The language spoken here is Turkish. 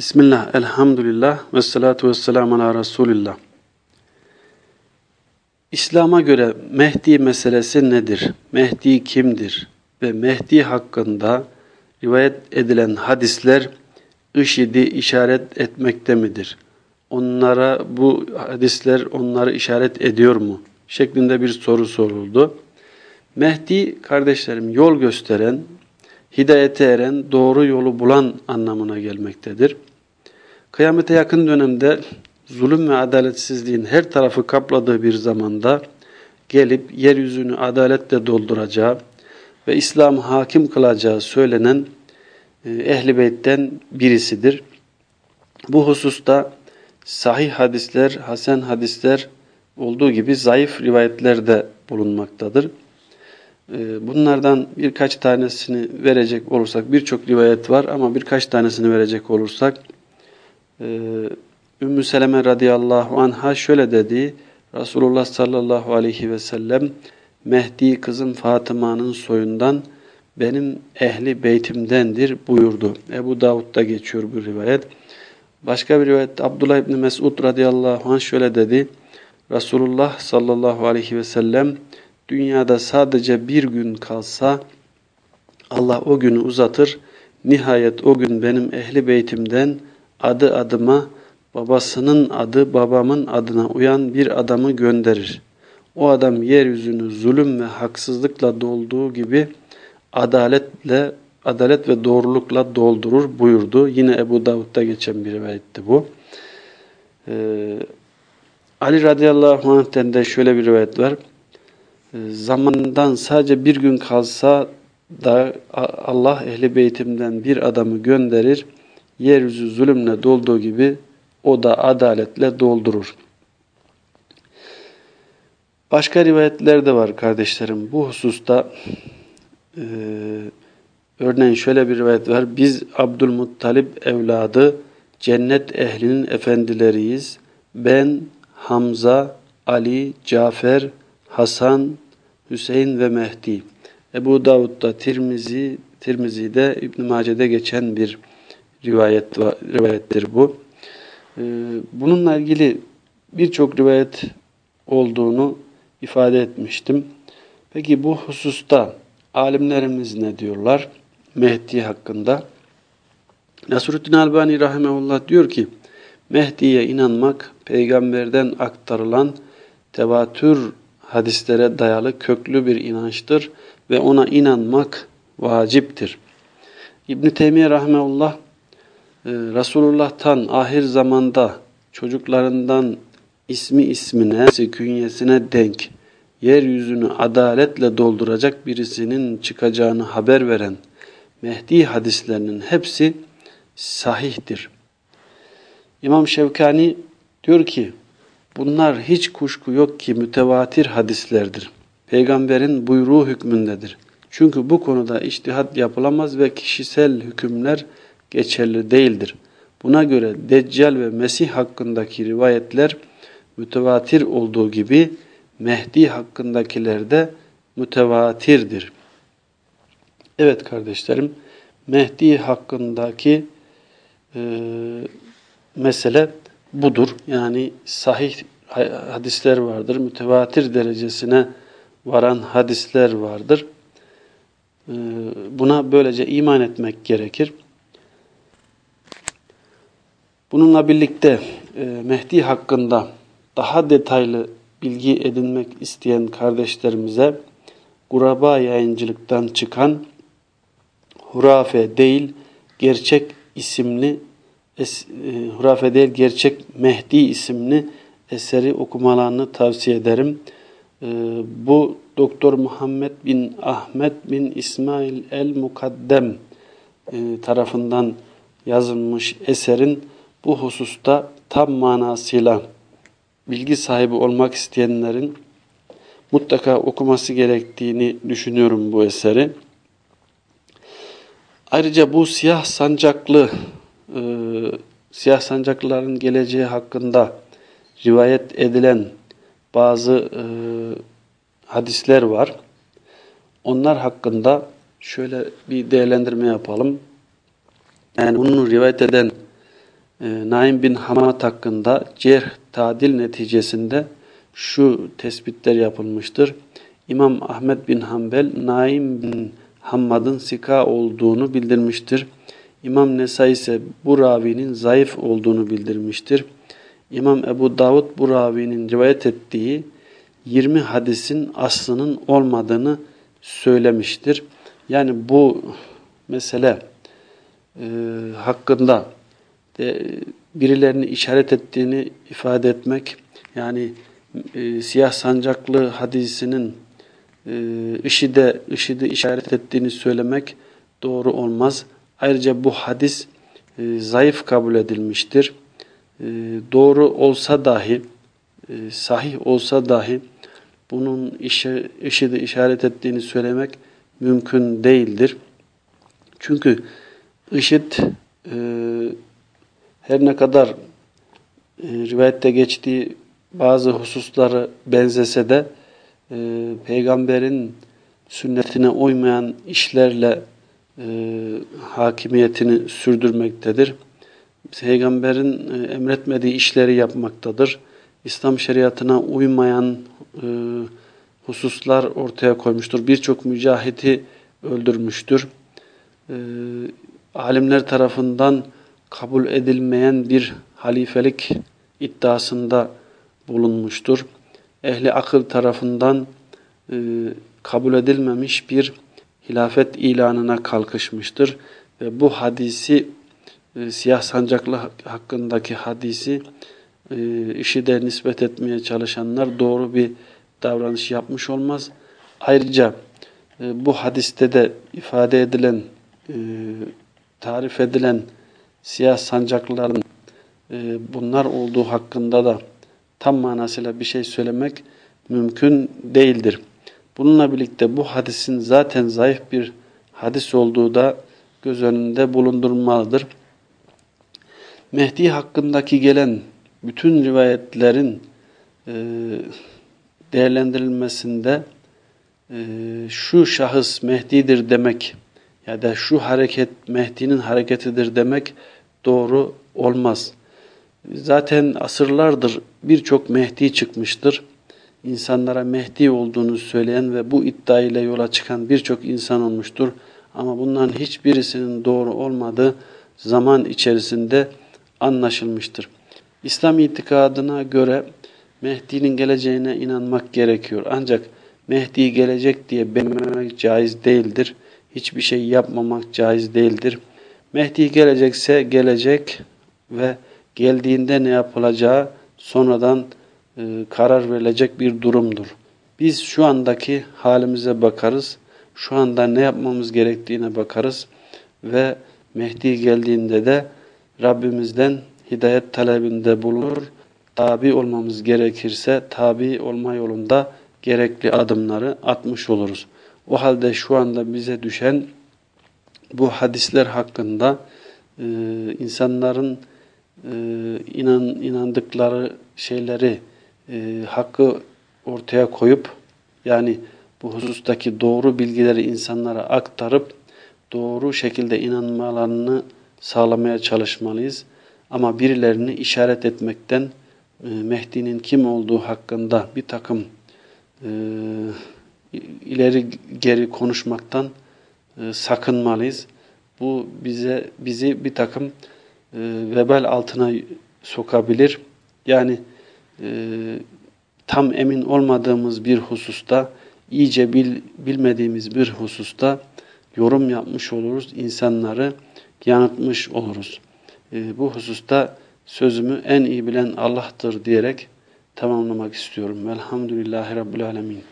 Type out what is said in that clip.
Bismillah, elhamdülillah ve salatu ve selamu ala Resulillah. İslam'a göre Mehdi meselesi nedir? Mehdi kimdir? Ve Mehdi hakkında rivayet edilen hadisler IŞİD'i işaret etmekte midir? Onlara bu hadisler onları işaret ediyor mu? Şeklinde bir soru soruldu. Mehdi kardeşlerim yol gösteren, hidayete eren, doğru yolu bulan anlamına gelmektedir. Kıyamete yakın dönemde zulüm ve adaletsizliğin her tarafı kapladığı bir zamanda gelip yeryüzünü adaletle dolduracağı ve İslam hakim kılacağı söylenen e, Ehl-i Beyt'ten birisidir. Bu hususta sahih hadisler, hasen hadisler olduğu gibi zayıf rivayetler de bulunmaktadır. E, bunlardan birkaç tanesini verecek olursak, birçok rivayet var ama birkaç tanesini verecek olursak, Ümmü Seleme radıyallahu anha şöyle dedi, Resulullah sallallahu aleyhi ve sellem, Mehdi kızım Fatıma'nın soyundan benim ehli beytimdendir buyurdu. Ebu Davud'da geçiyor bu rivayet. Başka bir rivayet Abdullah İbni Mesud radıyallahu anh şöyle dedi. Resulullah sallallahu aleyhi ve sellem dünyada sadece bir gün kalsa Allah o günü uzatır. Nihayet o gün benim ehli beytimden adı adıma babasının adı babamın adına uyan bir adamı gönderir. O adam yeryüzünü zulüm ve haksızlıkla dolduğu gibi adaletle adalet ve doğrulukla doldurur buyurdu. Yine Ebu Davud'da geçen bir rivayetti bu. Ee, Ali radıyallahu anh'ten de şöyle bir rivayet var. Ee, zamandan sadece bir gün kalsa da Allah ehli beytimden bir adamı gönderir. Yeryüzü zulümle dolduğu gibi o da adaletle doldurur. Başka rivayetler de var kardeşlerim. Bu hususta e, örneğin şöyle bir rivayet var. Biz Abdülmuttalip evladı cennet ehlinin efendileriyiz. Ben, Hamza, Ali, Cafer, Hasan, Hüseyin ve Mehdi. Ebu Davud'da, Tirmizi, Tirmizi'de, İbn Mace'de geçen bir rivayet rivayettir bu. Ee, bununla ilgili birçok rivayet olduğunu ifade etmiştim. Peki bu hususta alimlerimiz ne diyorlar Mehdi hakkında? Nasruddin Albani Rahimahullah diyor ki, Mehdi'ye inanmak peygamberden aktarılan tevatür hadislere dayalı köklü bir inançtır ve ona inanmak vaciptir. İbn-i Teymiye Rahimahullah ee, Resulullah'tan ahir zamanda çocuklarından ismi ismine, künyesine denk, yeryüzünü adaletle dolduracak birisinin çıkacağını haber veren Mehdi hadislerinin hepsi sahihtir. İmam Şevkani diyor ki, bunlar hiç kuşku yok ki mütevatir hadislerdir. Peygamberin buyruğu hükmündedir. Çünkü bu konuda iştihat yapılamaz ve kişisel hükümler geçerli değildir. Buna göre Deccal ve Mesih hakkındaki rivayetler mütevatir olduğu gibi Mehdi hakkındakiler de mütevatirdir. Evet kardeşlerim, Mehdi hakkındaki e, mesele budur. Yani sahih hadisler vardır, mütevatir derecesine varan hadisler vardır. E, buna böylece iman etmek gerekir. Bununla birlikte e, Mehdi hakkında daha detaylı bilgi edinmek isteyen kardeşlerimize Guraba yayıncılıktan çıkan Hurafe değil gerçek isimli es, e, Hurafe değil gerçek Mehdi isimli eseri okumalarını tavsiye ederim. E, bu Doktor Muhammed bin Ahmet bin İsmail el-Mukaddem e, tarafından yazılmış eserin bu hususta tam manasıyla bilgi sahibi olmak isteyenlerin mutlaka okuması gerektiğini düşünüyorum bu eseri. Ayrıca bu siyah sancaklı e, siyah sancaklıların geleceği hakkında rivayet edilen bazı e, hadisler var. Onlar hakkında şöyle bir değerlendirme yapalım. Yani bunu rivayet eden Naim bin Hamad hakkında cerh tadil neticesinde şu tespitler yapılmıştır. İmam Ahmet bin Hanbel Naim bin Hammad'ın sika olduğunu bildirmiştir. İmam Nesai ise bu ravinin zayıf olduğunu bildirmiştir. İmam Ebu Davud bu ravinin rivayet ettiği 20 hadisin aslının olmadığını söylemiştir. Yani bu mesele e, hakkında de, birilerini işaret ettiğini ifade etmek yani e, siyah sancaklı hadisinin e, IŞİD'e işaret ettiğini söylemek doğru olmaz. Ayrıca bu hadis e, zayıf kabul edilmiştir. E, doğru olsa dahi e, sahih olsa dahi bunun işe, IŞİD'i işaret ettiğini söylemek mümkün değildir. Çünkü IŞİD e, her ne kadar e, rivayette geçtiği bazı hususları benzese de e, peygamberin sünnetine uymayan işlerle e, hakimiyetini sürdürmektedir. Peygamberin e, emretmediği işleri yapmaktadır. İslam şeriatına uymayan e, hususlar ortaya koymuştur. Birçok mücahidi öldürmüştür. E, alimler tarafından kabul edilmeyen bir halifelik iddiasında bulunmuştur. Ehli akıl tarafından e, kabul edilmemiş bir hilafet ilanına kalkışmıştır. Ve bu hadisi e, siyah sancaklı hakkındaki hadisi e, işi de nispet etmeye çalışanlar doğru bir davranış yapmış olmaz. Ayrıca bu hadiste de ifade edilen, tarif edilen siyah sancaklıların e, bunlar olduğu hakkında da tam manasıyla bir şey söylemek mümkün değildir. Bununla birlikte bu hadisin zaten zayıf bir hadis olduğu da göz önünde bulundurulmalıdır. Mehdi hakkındaki gelen bütün rivayetlerin e, değerlendirilmesinde e, şu şahıs Mehdi'dir demek ya da şu hareket Mehdi'nin hareketidir demek doğru olmaz. Zaten asırlardır birçok Mehdi çıkmıştır. İnsanlara Mehdi olduğunu söyleyen ve bu iddia ile yola çıkan birçok insan olmuştur. Ama bunların hiçbirisinin doğru olmadığı zaman içerisinde anlaşılmıştır. İslam itikadına göre Mehdi'nin geleceğine inanmak gerekiyor. Ancak Mehdi gelecek diye belirlemek caiz değildir. Hiçbir şey yapmamak caiz değildir. Mehdi gelecekse gelecek ve geldiğinde ne yapılacağı sonradan e, karar verilecek bir durumdur. Biz şu andaki halimize bakarız. Şu anda ne yapmamız gerektiğine bakarız ve Mehdi geldiğinde de Rabbimizden hidayet talebinde bulunur. Tabi olmamız gerekirse tabi olma yolunda gerekli adımları atmış oluruz. O halde şu anda bize düşen bu hadisler hakkında e, insanların e, inan inandıkları şeyleri e, hakkı ortaya koyup yani bu husustaki doğru bilgileri insanlara aktarıp doğru şekilde inanmalarını sağlamaya çalışmalıyız. Ama birilerini işaret etmekten e, Mehdi'nin kim olduğu hakkında bir takım e, ileri geri konuşmaktan e, sakınmalıyız. Bu bize bizi bir takım e, vebal altına sokabilir. Yani e, tam emin olmadığımız bir hususta, iyice bil, bilmediğimiz bir hususta yorum yapmış oluruz. insanları yanıtmış oluruz. E, bu hususta sözümü en iyi bilen Allah'tır diyerek tamamlamak istiyorum. Velhamdülillahi Rabbil Alemin.